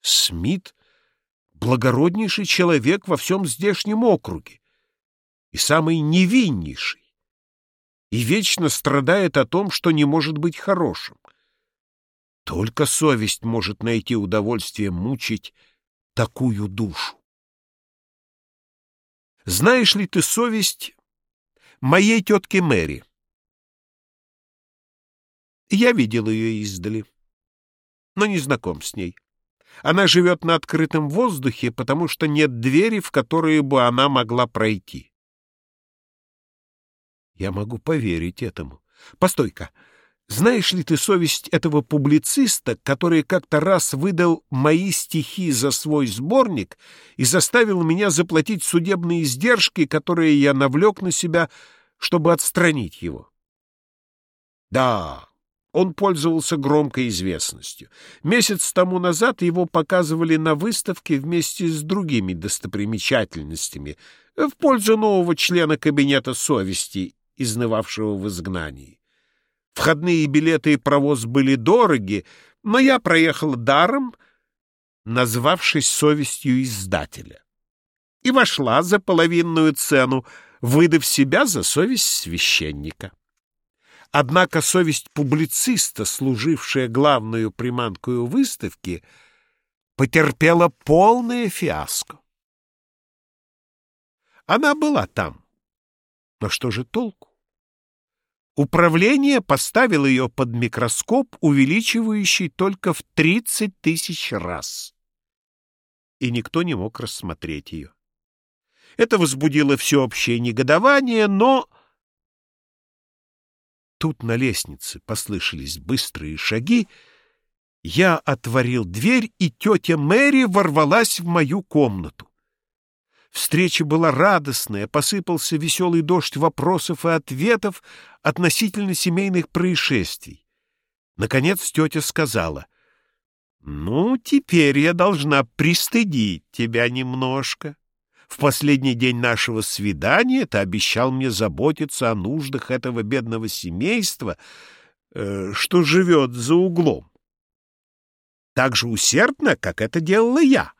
Смит — благороднейший человек во всем здешнем округе и самый невиннейший, и вечно страдает о том, что не может быть хорошим. Только совесть может найти удовольствие мучить такую душу. Знаешь ли ты совесть моей тетки Мэри? Я видел ее издали, но не знаком с ней. Она живет на открытом воздухе, потому что нет двери, в которую бы она могла пройти. Я могу поверить этому. Постой-ка, знаешь ли ты совесть этого публициста, который как-то раз выдал мои стихи за свой сборник и заставил меня заплатить судебные издержки, которые я навлек на себя, чтобы отстранить его? Да, он пользовался громкой известностью. Месяц тому назад его показывали на выставке вместе с другими достопримечательностями в пользу нового члена кабинета совести, изнывавшего в изгнании. Входные билеты и провоз были дороги, но я проехал даром, назвавшись совестью издателя, и вошла за половинную цену, выдав себя за совесть священника. Однако совесть публициста, служившая главную приманкою выставки, потерпела полное фиаско. Она была там. Но что же толку? Управление поставило ее под микроскоп, увеличивающий только в 30 тысяч раз. И никто не мог рассмотреть ее. Это возбудило всеобщее негодование, но Тут на лестнице послышались быстрые шаги, я отворил дверь, и тетя Мэри ворвалась в мою комнату. Встреча была радостная, посыпался веселый дождь вопросов и ответов относительно семейных происшествий. Наконец тетя сказала, «Ну, теперь я должна пристыдить тебя немножко». В последний день нашего свидания ты обещал мне заботиться о нуждах этого бедного семейства, э, что живет за углом. Так же усердно, как это делала я.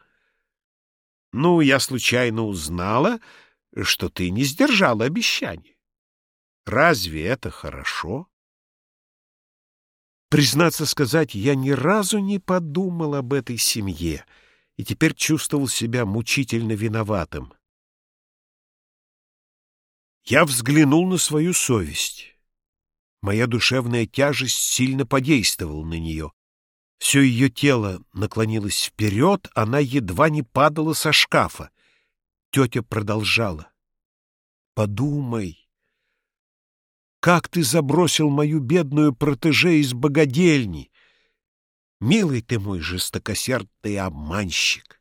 Ну, я случайно узнала, что ты не сдержала обещание. Разве это хорошо? Признаться сказать, я ни разу не подумал об этой семье — и теперь чувствовал себя мучительно виноватым. Я взглянул на свою совесть. Моя душевная тяжесть сильно подействовала на нее. Все ее тело наклонилось вперед, она едва не падала со шкафа. Тетя продолжала. «Подумай, как ты забросил мою бедную протеже из богадельни, Милый ты мой жестокосердный обманщик!